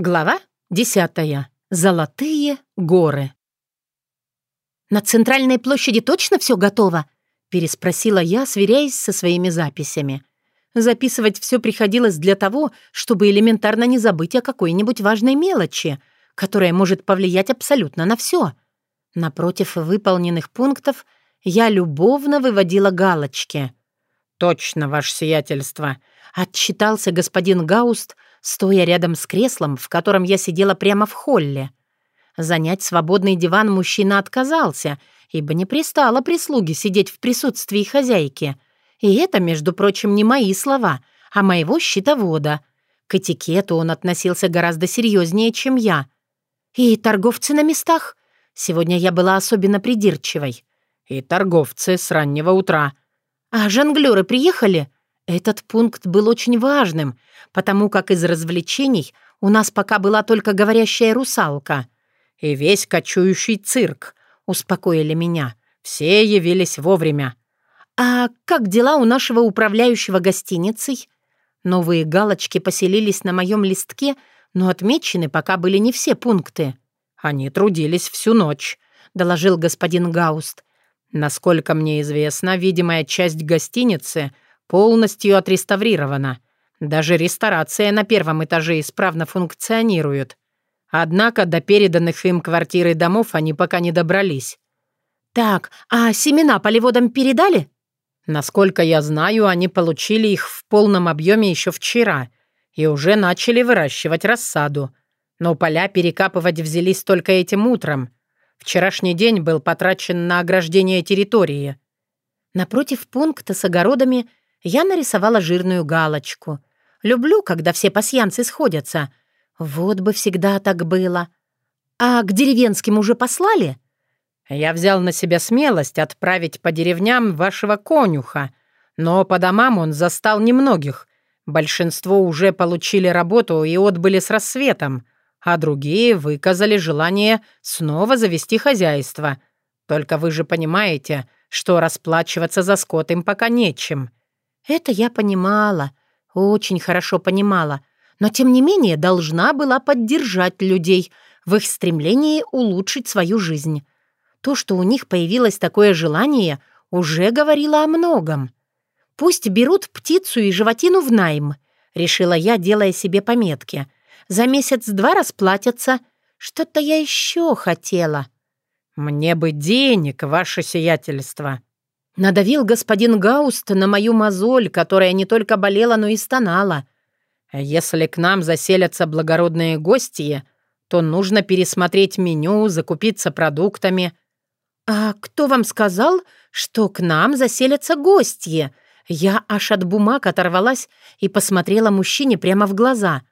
Глава десятая. Золотые горы. «На центральной площади точно все готово?» — переспросила я, сверяясь со своими записями. Записывать все приходилось для того, чтобы элементарно не забыть о какой-нибудь важной мелочи, которая может повлиять абсолютно на все. Напротив выполненных пунктов я любовно выводила галочки. «Точно, ваше сиятельство», — отчитался господин Гауст — стоя рядом с креслом, в котором я сидела прямо в холле. Занять свободный диван мужчина отказался, ибо не пристало прислуги сидеть в присутствии хозяйки. И это, между прочим, не мои слова, а моего щитовода. К этикету он относился гораздо серьезнее, чем я. И торговцы на местах. Сегодня я была особенно придирчивой. И торговцы с раннего утра. А жонглёры приехали? Этот пункт был очень важным, потому как из развлечений у нас пока была только говорящая русалка. И весь кочующий цирк, успокоили меня. Все явились вовремя. «А как дела у нашего управляющего гостиницей?» Новые галочки поселились на моем листке, но отмечены пока были не все пункты. «Они трудились всю ночь», — доложил господин Гауст. «Насколько мне известно, видимая часть гостиницы — полностью отреставрирована. Даже ресторация на первом этаже исправно функционирует. Однако до переданных им квартир и домов они пока не добрались. «Так, а семена полеводам передали?» Насколько я знаю, они получили их в полном объеме еще вчера и уже начали выращивать рассаду. Но поля перекапывать взялись только этим утром. Вчерашний день был потрачен на ограждение территории. Напротив пункта с огородами я нарисовала жирную галочку. Люблю, когда все пасьянцы сходятся. Вот бы всегда так было. А к деревенским уже послали? Я взял на себя смелость отправить по деревням вашего конюха, но по домам он застал немногих. Большинство уже получили работу и отбыли с рассветом, а другие выказали желание снова завести хозяйство. Только вы же понимаете, что расплачиваться за скот им пока нечем. Это я понимала, очень хорошо понимала, но тем не менее должна была поддержать людей в их стремлении улучшить свою жизнь. То, что у них появилось такое желание, уже говорило о многом. «Пусть берут птицу и животину в найм», — решила я, делая себе пометки. «За месяц-два расплатятся. Что-то я еще хотела». «Мне бы денег, ваше сиятельство», Надавил господин Гауст на мою мозоль, которая не только болела, но и стонала. Если к нам заселятся благородные гости, то нужно пересмотреть меню, закупиться продуктами. «А кто вам сказал, что к нам заселятся гости?» Я аж от бумаг оторвалась и посмотрела мужчине прямо в глаза.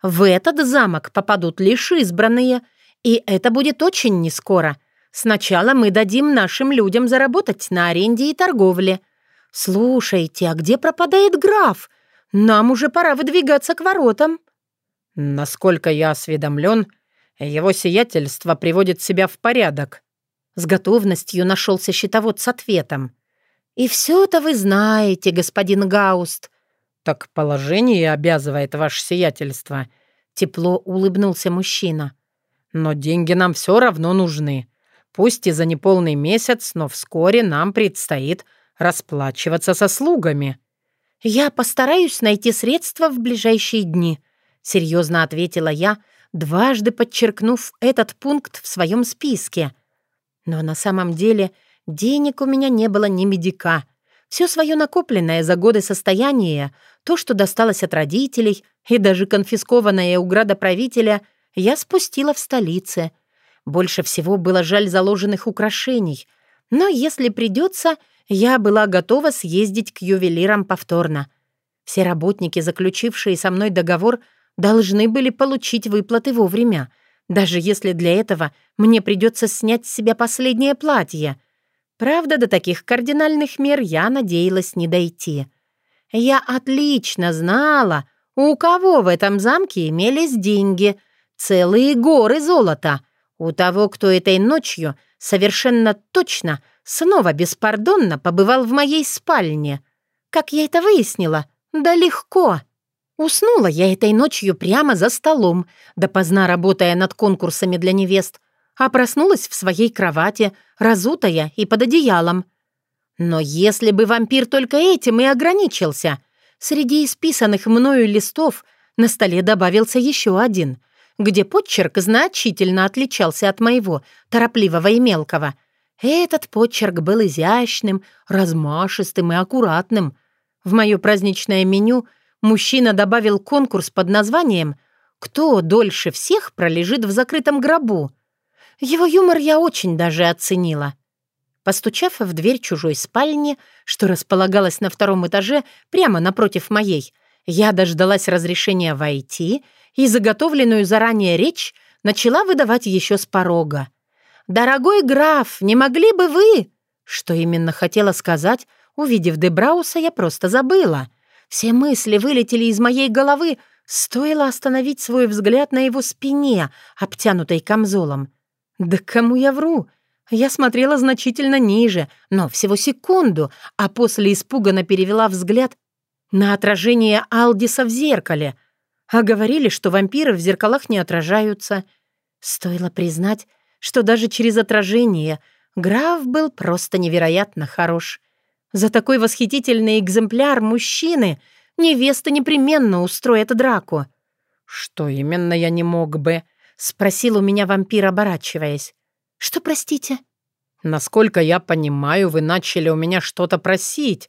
«В этот замок попадут лишь избранные, и это будет очень нескоро. Сначала мы дадим нашим людям заработать на аренде и торговле. Слушайте, а где пропадает граф? Нам уже пора выдвигаться к воротам». «Насколько я осведомлен, его сиятельство приводит себя в порядок». С готовностью нашелся щитовод с ответом. «И все-то вы знаете, господин Гауст». «Так положение обязывает ваше сиятельство», — тепло улыбнулся мужчина. «Но деньги нам все равно нужны. Пусть и за неполный месяц, но вскоре нам предстоит расплачиваться со слугами». «Я постараюсь найти средства в ближайшие дни», — серьезно ответила я, дважды подчеркнув этот пункт в своем списке. Но на самом деле денег у меня не было ни медика. Все свое накопленное за годы состояние, то, что досталось от родителей, и даже конфискованное у градоправителя, я спустила в столице — больше всего было жаль заложенных украшений, но если придется, я была готова съездить к ювелирам повторно. Все работники, заключившие со мной договор, должны были получить выплаты вовремя, даже если для этого мне придется снять с себя последнее платье. Правда, до таких кардинальных мер я надеялась не дойти. Я отлично знала, у кого в этом замке имелись деньги, целые горы золота — у того, кто этой ночью совершенно точно снова беспардонно побывал в моей спальне. Как я это выяснила? Да легко. Уснула я этой ночью прямо за столом, допоздна работая над конкурсами для невест, а проснулась в своей кровати, разутая и под одеялом. Но если бы вампир только этим и ограничился, среди исписанных мною листов на столе добавился еще один, где подчерк значительно отличался от моего, торопливого и мелкого. Этот подчерк был изящным, размашистым и аккуратным. В мое праздничное меню мужчина добавил конкурс под названием «Кто дольше всех пролежит в закрытом гробу?». Его юмор я очень даже оценила. Постучав в дверь чужой спальни, что располагалась на втором этаже прямо напротив моей, я дождалась разрешения войти и заготовленную заранее речь начала выдавать еще с порога. «Дорогой граф, не могли бы вы...» Что именно хотела сказать, увидев Дебрауса, я просто забыла. Все мысли вылетели из моей головы, стоило остановить свой взгляд на его спине, обтянутой камзолом. «Да кому я вру?» Я смотрела значительно ниже, но всего секунду, а после испуганно перевела взгляд на отражение Алдиса в зеркале. А говорили, что вампиры в зеркалах не отражаются. Стоило признать, что даже через отражение граф был просто невероятно хорош. За такой восхитительный экземпляр мужчины невеста непременно устроит драку. «Что именно я не мог бы?» — спросил у меня вампир, оборачиваясь. «Что, простите?» «Насколько я понимаю, вы начали у меня что-то просить,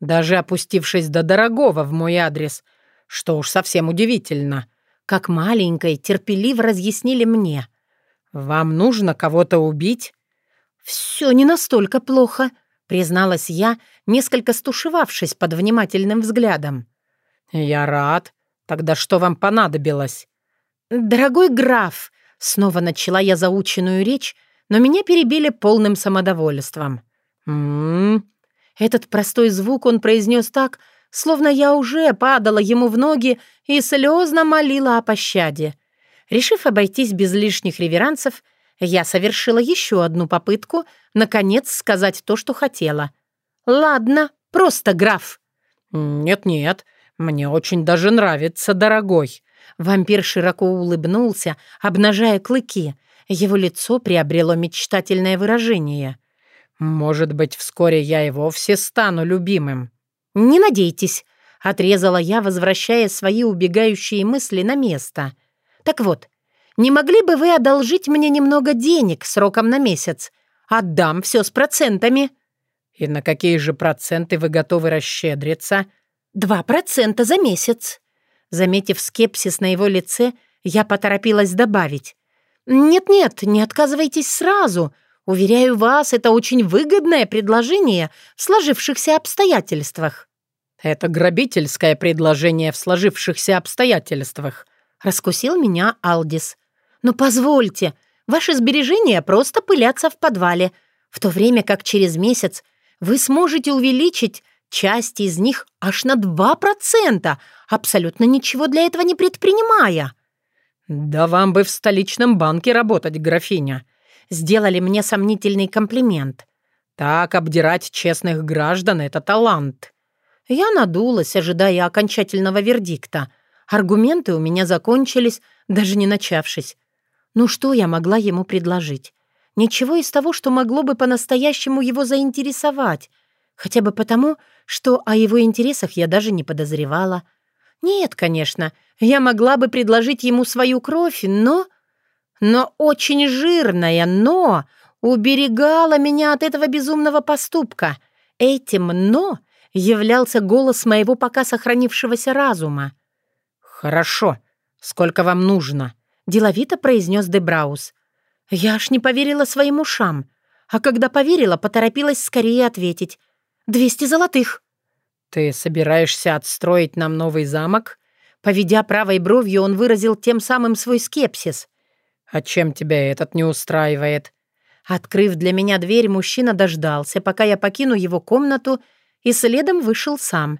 даже опустившись до дорогого в мой адрес, что уж совсем удивительно. Как маленькой терпеливо разъяснили мне. Вам нужно кого-то убить?» «Все не настолько плохо», — призналась я, несколько стушевавшись под внимательным взглядом. «Я рад. Тогда что вам понадобилось?» «Дорогой граф», — снова начала я заученную речь, но меня перебили полным самодовольством. «М-м-м». Этот простой звук он произнес так, словно я уже падала ему в ноги и слезно молила о пощаде. Решив обойтись без лишних реверансов, я совершила еще одну попытку, наконец, сказать то, что хотела. «Ладно, просто граф». «Нет-нет, мне очень даже нравится, дорогой». Вампир широко улыбнулся, обнажая клыки — его лицо приобрело мечтательное выражение. «Может быть, вскоре я и вовсе стану любимым». «Не надейтесь», — отрезала я, возвращая свои убегающие мысли на место. «Так вот, не могли бы вы одолжить мне немного денег сроком на месяц? Отдам все с процентами». «И на какие же проценты вы готовы расщедриться?» «Два процента за месяц». Заметив скепсис на его лице, я поторопилась добавить. «Нет-нет, не отказывайтесь сразу. Уверяю вас, это очень выгодное предложение в сложившихся обстоятельствах». «Это грабительское предложение в сложившихся обстоятельствах», — раскусил меня Алдис. «Но позвольте, ваши сбережения просто пылятся в подвале, в то время как через месяц вы сможете увеличить часть из них аж на 2%, абсолютно ничего для этого не предпринимая». «Да вам бы в столичном банке работать, графиня!» Сделали мне сомнительный комплимент. «Так обдирать честных граждан — это талант!» Я надулась, ожидая окончательного вердикта. Аргументы у меня закончились, даже не начавшись. Ну что я могла ему предложить? Ничего из того, что могло бы по-настоящему его заинтересовать. Хотя бы потому, что о его интересах я даже не подозревала. Нет, конечно, я могла бы предложить ему свою кровь, но... Но очень жирная, но уберегала меня от этого безумного поступка. Этим «но» являлся голос моего пока сохранившегося разума. «Хорошо. Сколько вам нужно?» — деловито произнес Дебраус. Я аж не поверила своим ушам. А когда поверила, поторопилась скорее ответить. «Двести золотых». «Ты собираешься отстроить нам новый замок?» Поведя правой бровью, он выразил тем самым свой скепсис. «А чем тебя этот не устраивает?» Открыв для меня дверь, мужчина дождался, пока я покину его комнату, и следом вышел сам.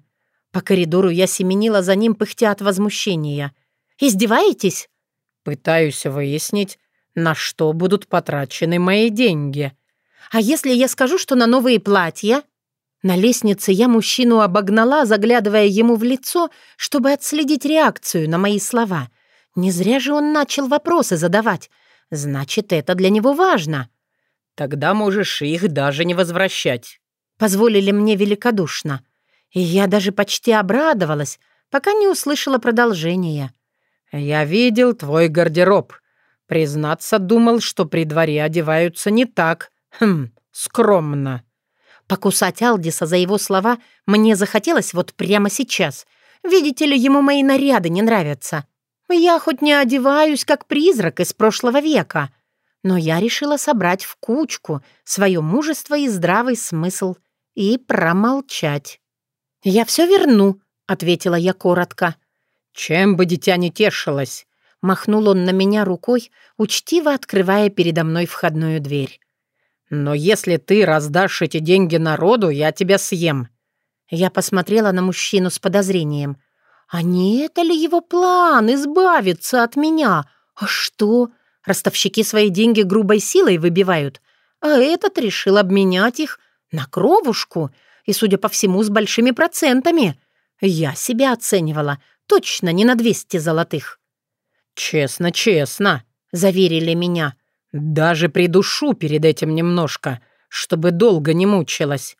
По коридору я семенила за ним, пыхтя от возмущения. «Издеваетесь?» «Пытаюсь выяснить, на что будут потрачены мои деньги». «А если я скажу, что на новые платья?» На лестнице я мужчину обогнала, заглядывая ему в лицо, чтобы отследить реакцию на мои слова. Не зря же он начал вопросы задавать. Значит, это для него важно. Тогда можешь их даже не возвращать. Позволили мне великодушно. И я даже почти обрадовалась, пока не услышала продолжения. «Я видел твой гардероб. Признаться, думал, что при дворе одеваются не так. Хм, скромно». Покусать Алдиса за его слова мне захотелось вот прямо сейчас. Видите ли, ему мои наряды не нравятся. Я хоть не одеваюсь, как призрак из прошлого века, но я решила собрать в кучку свое мужество и здравый смысл и промолчать. «Я все верну», — ответила я коротко. «Чем бы дитя не тешилось?» — махнул он на меня рукой, учтиво открывая передо мной входную дверь. «Но если ты раздашь эти деньги народу, я тебя съем». Я посмотрела на мужчину с подозрением. «А не это ли его план — избавиться от меня? А что? Ростовщики свои деньги грубой силой выбивают, а этот решил обменять их на кровушку и, судя по всему, с большими процентами. Я себя оценивала, точно не на 200 золотых». «Честно, честно», — заверили меня. «Даже придушу перед этим немножко, чтобы долго не мучилась».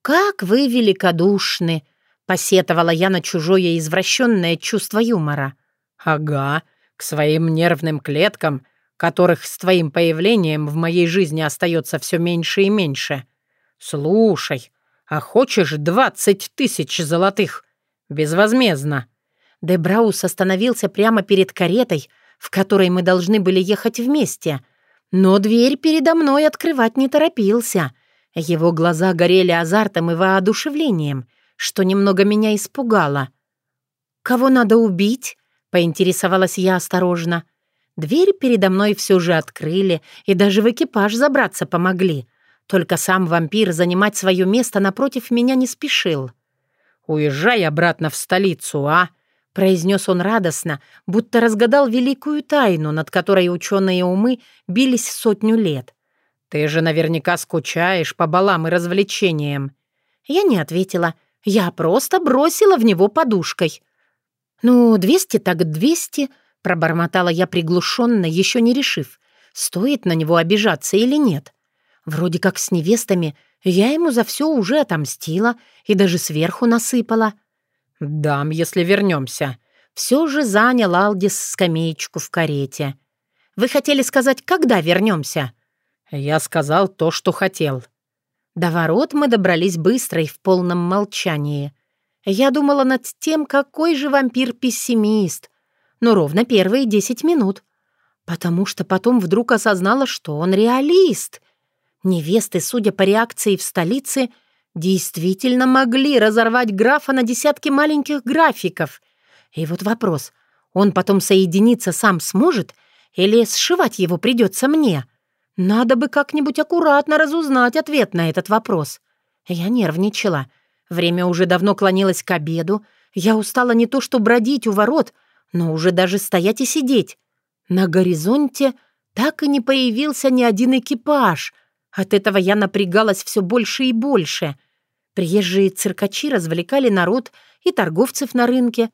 «Как вы великодушны!» — посетовала я на чужое извращенное чувство юмора. «Ага, к своим нервным клеткам, которых с твоим появлением в моей жизни остается все меньше и меньше. Слушай, а хочешь двадцать тысяч золотых? Безвозмездно». Дебраус остановился прямо перед каретой, в которой мы должны были ехать вместе — но дверь передо мной открывать не торопился. Его глаза горели азартом и воодушевлением, что немного меня испугало. «Кого надо убить?» — поинтересовалась я осторожно. Дверь передо мной все же открыли и даже в экипаж забраться помогли. Только сам вампир занимать свое место напротив меня не спешил. «Уезжай обратно в столицу, а?» произнес он радостно, будто разгадал великую тайну, над которой ученые умы бились сотню лет. «Ты же наверняка скучаешь по балам и развлечениям». Я не ответила. Я просто бросила в него подушкой. «Ну, двести так двести», — пробормотала я приглушенно, еще не решив, стоит на него обижаться или нет. Вроде как с невестами я ему за все уже отомстила и даже сверху насыпала. «Дам, если вернемся». Все же занял Алдис скамеечку в карете. «Вы хотели сказать, когда вернемся?» «Я сказал то, что хотел». До ворот мы добрались быстро и в полном молчании. Я думала над тем, какой же вампир-пессимист. Но ровно первые десять минут. Потому что потом вдруг осознала, что он реалист. Невесты, судя по реакции в столице, — действительно могли разорвать графа на десятки маленьких графиков. И вот вопрос, он потом соединиться сам сможет или сшивать его придется мне? Надо бы как-нибудь аккуратно разузнать ответ на этот вопрос. Я нервничала. Время уже давно клонилось к обеду. Я устала не то что бродить у ворот, но уже даже стоять и сидеть. На горизонте так и не появился ни один экипаж. От этого я напрягалась все больше и больше — Приезжие циркачи развлекали народ и торговцев на рынке.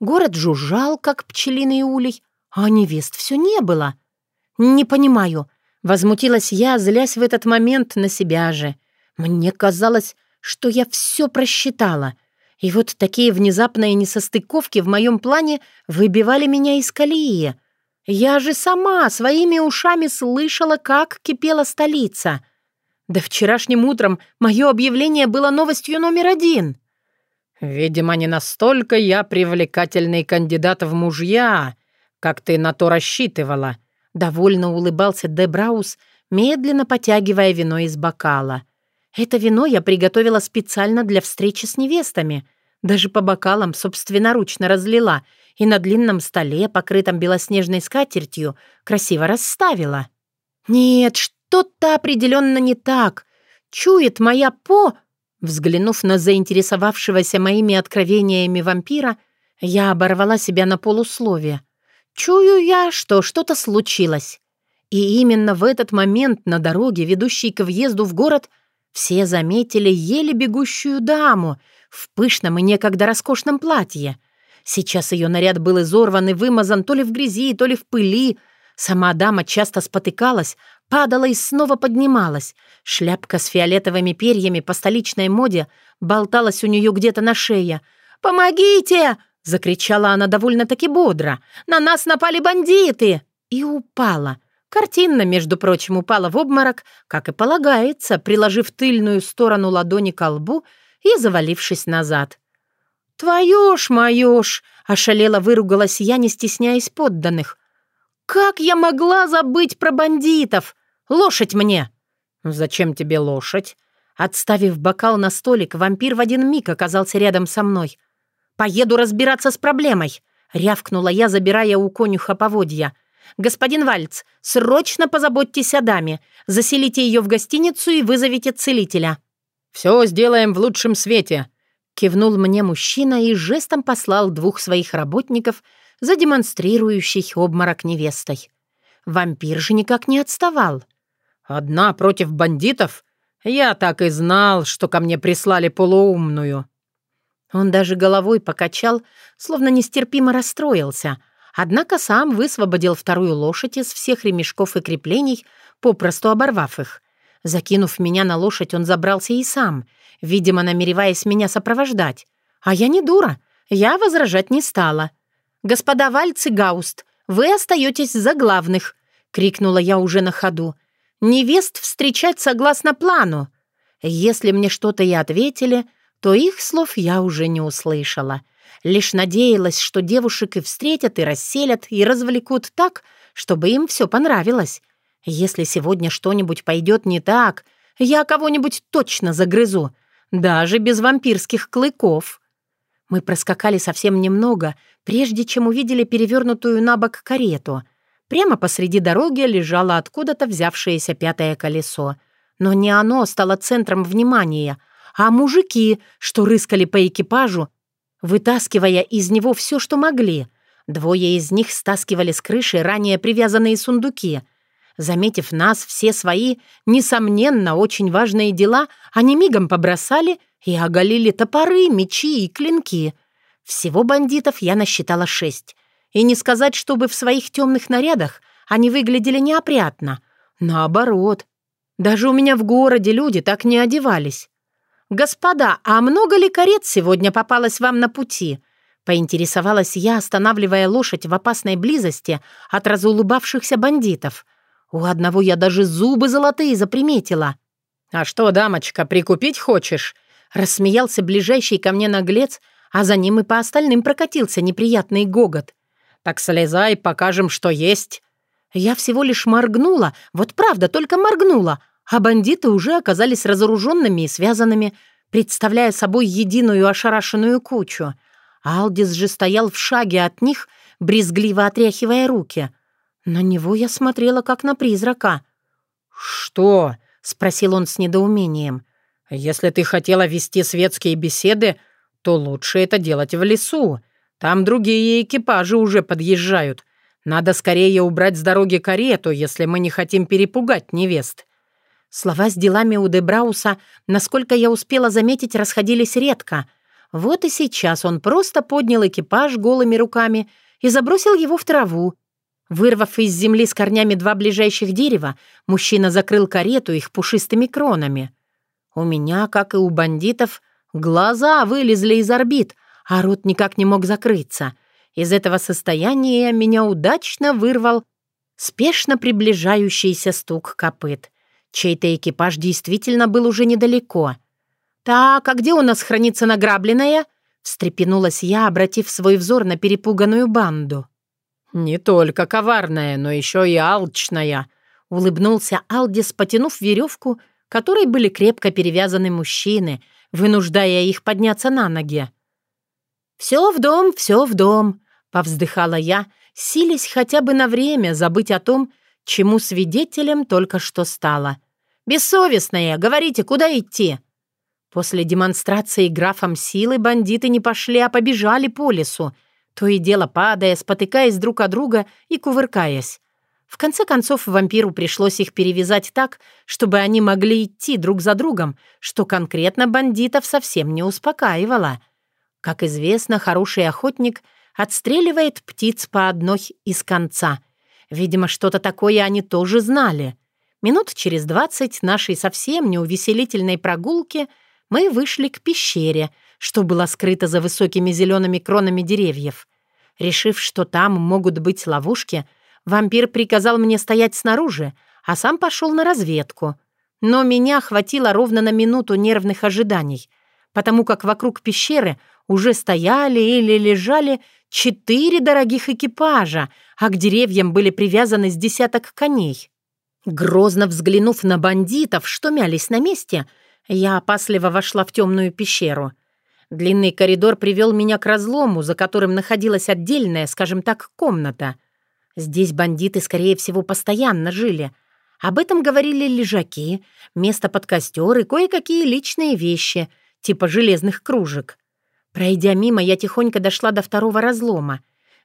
Город жужжал, как пчелиный улей, а невест все не было. «Не понимаю», — возмутилась я, злясь в этот момент на себя же. Мне казалось, что я все просчитала. И вот такие внезапные несостыковки в моем плане выбивали меня из колеи. Я же сама своими ушами слышала, как кипела столица — да вчерашним утром мое объявление было новостью номер один. «Видимо, не настолько я привлекательный кандидат в мужья, как ты на то рассчитывала», — довольно улыбался Дебраус, медленно потягивая вино из бокала. «Это вино я приготовила специально для встречи с невестами. Даже по бокалам собственноручно разлила и на длинном столе, покрытом белоснежной скатертью, красиво расставила». «Нет, что что-то определенно не так. Чует моя по... Взглянув на заинтересовавшегося моими откровениями вампира, я оборвала себя на полусловие. Чую я, что что-то случилось. И именно в этот момент на дороге, ведущей к въезду в город, Все заметили еле бегущую даму в пышном и некогда роскошном платье. Сейчас ее наряд был изорван и вымазан то ли в грязи, то ли в пыли. Сама дама часто спотыкалась, падала и снова поднималась. Шляпка с фиолетовыми перьями по столичной моде болталась у нее где-то на шее. «Помогите!» — закричала она довольно-таки бодро. «На нас напали бандиты!» И упала. Картинно, между прочим, упала в обморок, как и полагается, приложив тыльную сторону ладони к лбу и завалившись назад. «Твою ж, мою ж!» — ошалела выругалась я, не стесняясь подданных. «Как я могла забыть про бандитов? Лошадь мне!» «Зачем тебе лошадь?» Отставив бокал на столик, вампир в один миг оказался рядом со мной. «Поеду разбираться с проблемой», — рявкнула я, забирая у конюха поводья. «Господин Вальц, срочно позаботьтесь о даме. Заселите ее в гостиницу и вызовите целителя». «Все сделаем в лучшем свете», — кивнул мне мужчина и жестом послал двух своих работников, задемонстрирующих обморок невестой. Вампир же никак не отставал. «Одна против бандитов? Я так и знал, что ко мне прислали полуумную». Он даже головой покачал, словно нестерпимо расстроился, однако сам высвободил вторую лошадь из всех ремешков и креплений, попросту оборвав их. Закинув меня на лошадь, он забрался и сам, видимо, намереваясь меня сопровождать. А я не дура, я возражать не стала. «Господа Вальц и Гауст, вы остаетесь за главных!» — крикнула я уже на ходу. «Невест встречать согласно плану!» Если мне что-то и ответили — то их слов я уже не услышала. Лишь надеялась, что девушек и встретят, и расселят, и развлекут так, чтобы им все понравилось. Если сегодня что-нибудь пойдет не так, я кого-нибудь точно загрызу, даже без вампирских клыков. Мы проскакали совсем немного, прежде чем увидели перевернутую на бок карету. Прямо посреди дороги лежало откуда-то взявшееся пятое колесо. Но не оно стало центром внимания — а мужики, что рыскали по экипажу, вытаскивая из него все, что могли. Двое из них стаскивали с крыши ранее привязанные сундуки. Заметив нас, все свои, несомненно, очень важные дела, они мигом побросали и оголили топоры, мечи и клинки. Всего бандитов я насчитала шесть. И не сказать, чтобы в своих темных нарядах они выглядели неопрятно. Наоборот. Даже у меня в городе люди так не одевались. «Господа, а много ли карет сегодня попалось вам на пути?» Поинтересовалась я, останавливая лошадь в опасной близости от разулыбавшихся бандитов. У одного я даже зубы золотые заприметила. «А что, дамочка, прикупить хочешь?» Рассмеялся ближайший ко мне наглец, а за ним и по остальным прокатился неприятный гогот. «Так слезай, покажем, что есть». Я всего лишь моргнула, вот правда, только моргнула, а бандиты уже оказались разоруженными и связанными, представляя собой единую ошарашенную кучу. Алдис же стоял в шаге от них, брезгливо отряхивая руки. На него я смотрела, как на призрака. «Что?» — спросил он с недоумением. «Если ты хотела вести светские беседы, то лучше это делать в лесу. Там другие экипажи уже подъезжают. Надо скорее убрать с дороги карету, если мы не хотим перепугать невест. Слова с делами у Дебрауса, насколько я успела заметить, расходились редко. Вот и сейчас он просто поднял экипаж голыми руками и забросил его в траву. Вырвав из земли с корнями два ближайших дерева, мужчина закрыл карету их пушистыми кронами. У меня, как и у бандитов, глаза вылезли из орбит, а рот никак не мог закрыться. Из этого состояния меня удачно вырвал спешно приближающийся стук копыт. Чей-то экипаж действительно был уже недалеко. «Так, а где у нас хранится награбленное?» — встрепенулась я, обратив свой взор на перепуганную банду. «Не только коварная, но еще и алчная», — улыбнулся Алдис, потянув веревку, которой были крепко перевязаны мужчины, вынуждая их подняться на ноги. «Все в дом, все в дом», — повздыхала я, силясь хотя бы на время забыть о том, чему свидетелем только что стало. «Бессовестные! Говорите, куда идти?» После демонстрации графом силы бандиты не пошли, а побежали по лесу, то и дело падая, спотыкаясь друг о друга и кувыркаясь. В конце концов, вампиру пришлось их перевязать так, чтобы они могли идти друг за другом, что конкретно бандитов совсем не успокаивало. Как известно, хороший охотник отстреливает птиц по одной из конца. Видимо, что-то такое они тоже знали. Минут через двадцать нашей совсем неувеселительной прогулки мы вышли к пещере, что было скрыто за высокими зелеными кронами деревьев. Решив, что там могут быть ловушки, вампир приказал мне стоять снаружи, а сам пошел на разведку. Но меня хватило ровно на минуту нервных ожиданий, потому как вокруг пещеры уже стояли или лежали четыре дорогих экипажа, а к деревьям были привязаны с десяток коней. Грозно взглянув на бандитов, что мялись на месте, я опасливо вошла в темную пещеру. Длинный коридор привел меня к разлому, за которым находилась отдельная, скажем так, комната. Здесь бандиты, скорее всего, постоянно жили. Об этом говорили лежаки, место под костер и кое-какие личные вещи, типа железных кружек. Пройдя мимо, я тихонько дошла до второго разлома.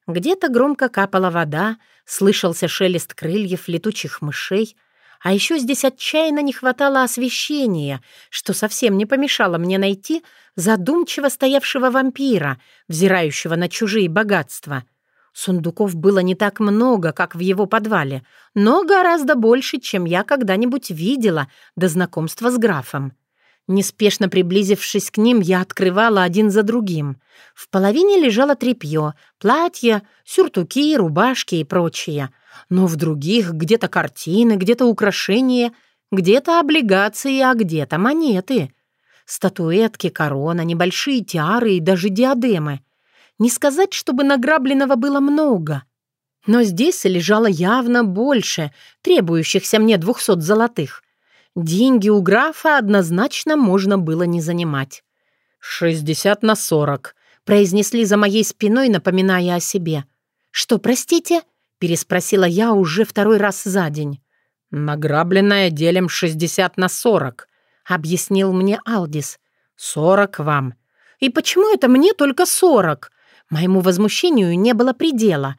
Где-то громко капала вода, слышался шелест крыльев летучих мышей, а еще здесь отчаянно не хватало освещения, что совсем не помешало мне найти задумчиво стоявшего вампира, взирающего на чужие богатства. Сундуков было не так много, как в его подвале, но гораздо больше, чем я когда-нибудь видела до знакомства с графом. Неспешно приблизившись к ним, я открывала один за другим. В половине лежало тряпье, платья, сюртуки, рубашки и прочее. Но в других где-то картины, где-то украшения, где-то облигации, а где-то монеты. Статуэтки, корона, небольшие тиары и даже диадемы. Не сказать, чтобы награбленного было много. Но здесь лежало явно больше, требующихся мне двухсот золотых. Деньги у графа однозначно можно было не занимать. «Шестьдесят на сорок», — произнесли за моей спиной, напоминая о себе. «Что, простите?» — переспросила я уже второй раз за день. «Награбленное делим шестьдесят на сорок», — объяснил мне Алдис. «Сорок вам». «И почему это мне только сорок?» Моему возмущению не было предела.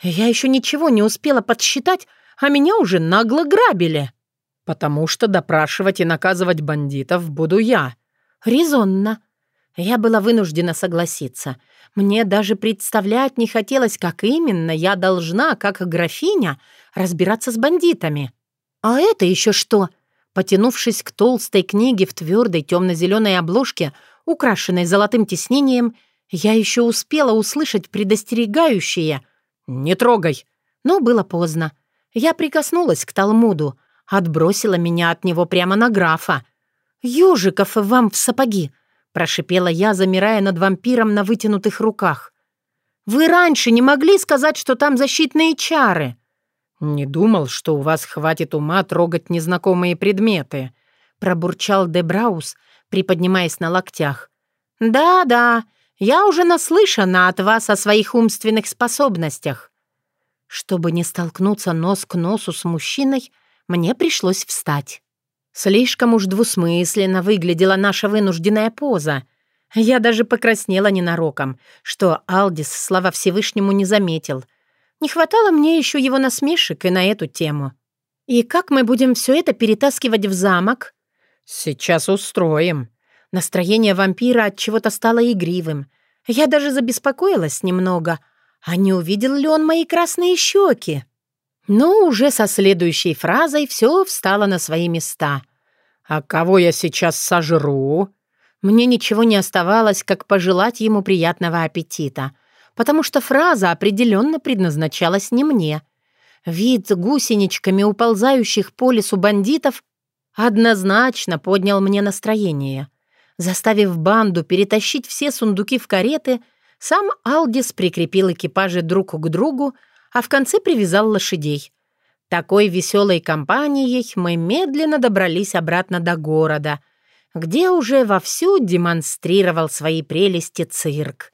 Я еще ничего не успела подсчитать, а меня уже нагло грабили. «Потому что допрашивать и наказывать бандитов буду я». «Резонно». Я была вынуждена согласиться. Мне даже представлять не хотелось, как именно я должна, как графиня, разбираться с бандитами. «А это еще что?» Потянувшись к толстой книге в твердой темно-зеленой обложке, украшенной золотым тиснением, я еще успела услышать предостерегающее «Не трогай!» Но было поздно. Я прикоснулась к Талмуду, Отбросила меня от него прямо на графа. «Ёжиков вам в сапоги!» — прошипела я, замирая над вампиром на вытянутых руках. «Вы раньше не могли сказать, что там защитные чары?» «Не думал, что у вас хватит ума трогать незнакомые предметы», — пробурчал Дебраус, приподнимаясь на локтях. «Да-да, я уже наслышана от вас о своих умственных способностях». Чтобы не столкнуться нос к носу с мужчиной, мне пришлось встать. Слишком уж двусмысленно выглядела наша вынужденная поза. Я даже покраснела ненароком, что Алдис слава Всевышнему не заметил. Не хватало мне еще его насмешек и на эту тему. «И как мы будем все это перетаскивать в замок?» «Сейчас устроим». Настроение вампира от чего-то стало игривым. Я даже забеспокоилась немного. А не увидел ли он мои красные щеки? Но уже со следующей фразой все встало на свои места. «А кого я сейчас сожру?» Мне ничего не оставалось, как пожелать ему приятного аппетита, потому что фраза определенно предназначалась не мне. Вид гусеничками уползающих по лесу бандитов однозначно поднял мне настроение. Заставив банду перетащить все сундуки в кареты, сам Алдис прикрепил экипажи друг к другу, а в конце привязал лошадей. Такой веселой компанией мы медленно добрались обратно до города, где уже вовсю демонстрировал свои прелести цирк.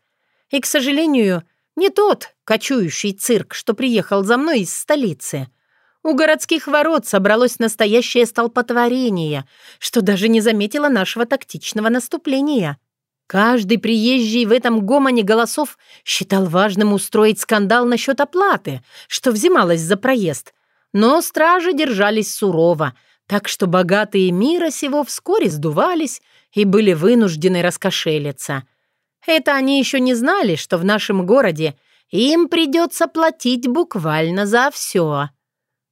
И, к сожалению, не тот кочующий цирк, что приехал за мной из столицы. У городских ворот собралось настоящее столпотворение, что даже не заметило нашего тактичного наступления. Каждый приезжий в этом гомоне голосов считал важным устроить скандал насчет оплаты, что взималось за проезд. но стражи держались сурово, так что богатые мира сего вскоре сдувались и были вынуждены раскошелиться. Это они еще не знали, что в нашем городе им придется платить буквально за все.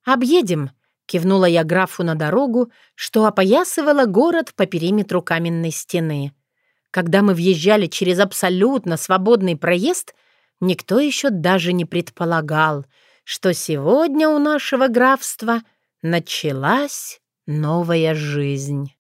«Объедем», — кивнула я графу на дорогу, что опоясывала город по периметру каменной стены. Когда мы въезжали через абсолютно свободный проезд, никто еще даже не предполагал, что сегодня у нашего графства началась новая жизнь.